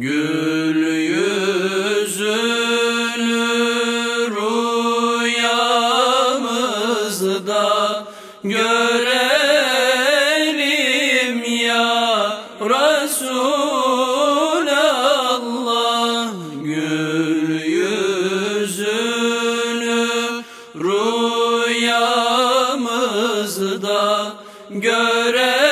Gül yüzünü rüyamızda görelim ya Resulallah. Gül yüzünü rüyamızda görelim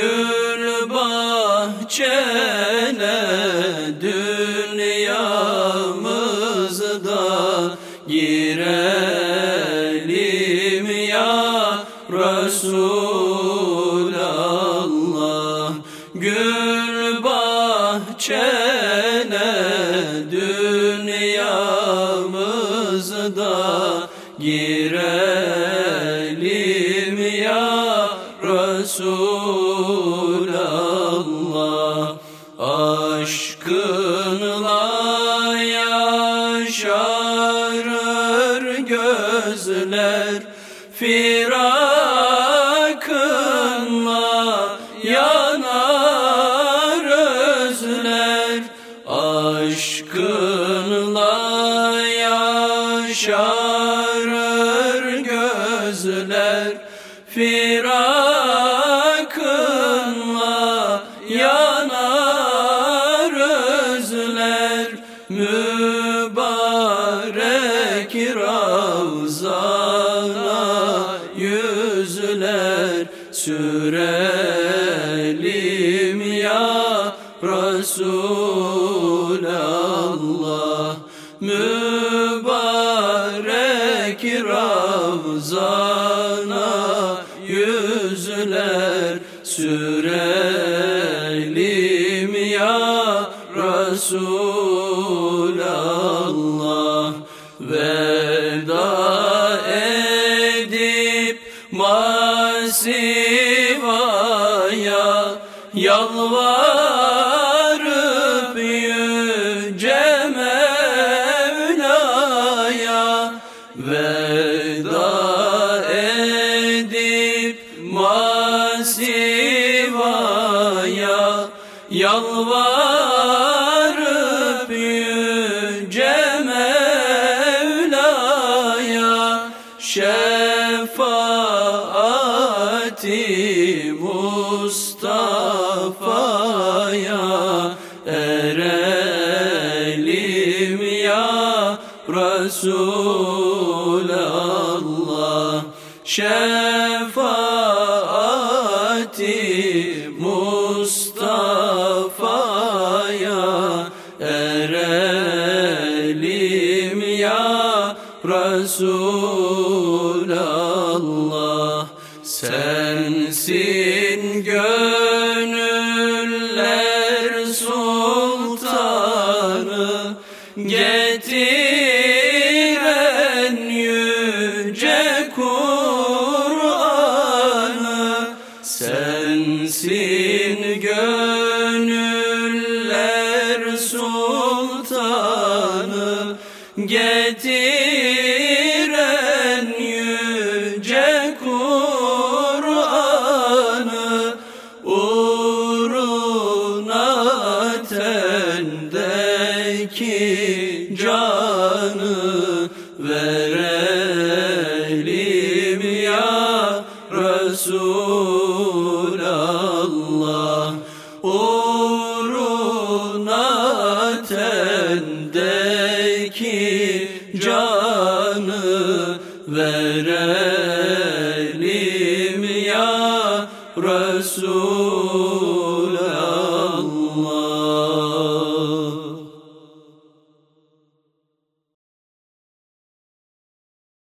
Gül bahçene dünyamızda girelim ya Resulallah. Gül bahçene dünyamızda girelim Aşkınla yaşarır gözler. Firakınla yanar özler. Aşkınla yaşarır Mübarek Ravzana yüzler sürelim ya Resulallah. Mübarek Ravzana yüzler sürelim ya Resulallah masivaya Yalvarıp yüce Mevla'ya Veda edip masivaya Yalvarıp Mustafa'ya erelim ya Resulallah. Şefaati Mustafa'ya erelim ya Resulallah. Sensin gönüller sultanı Getiren yüce Kur'an'ı. Sensin gönüller sultanı Getiren canı verelim ya Resulallah. Uğruna tendeki canı verelim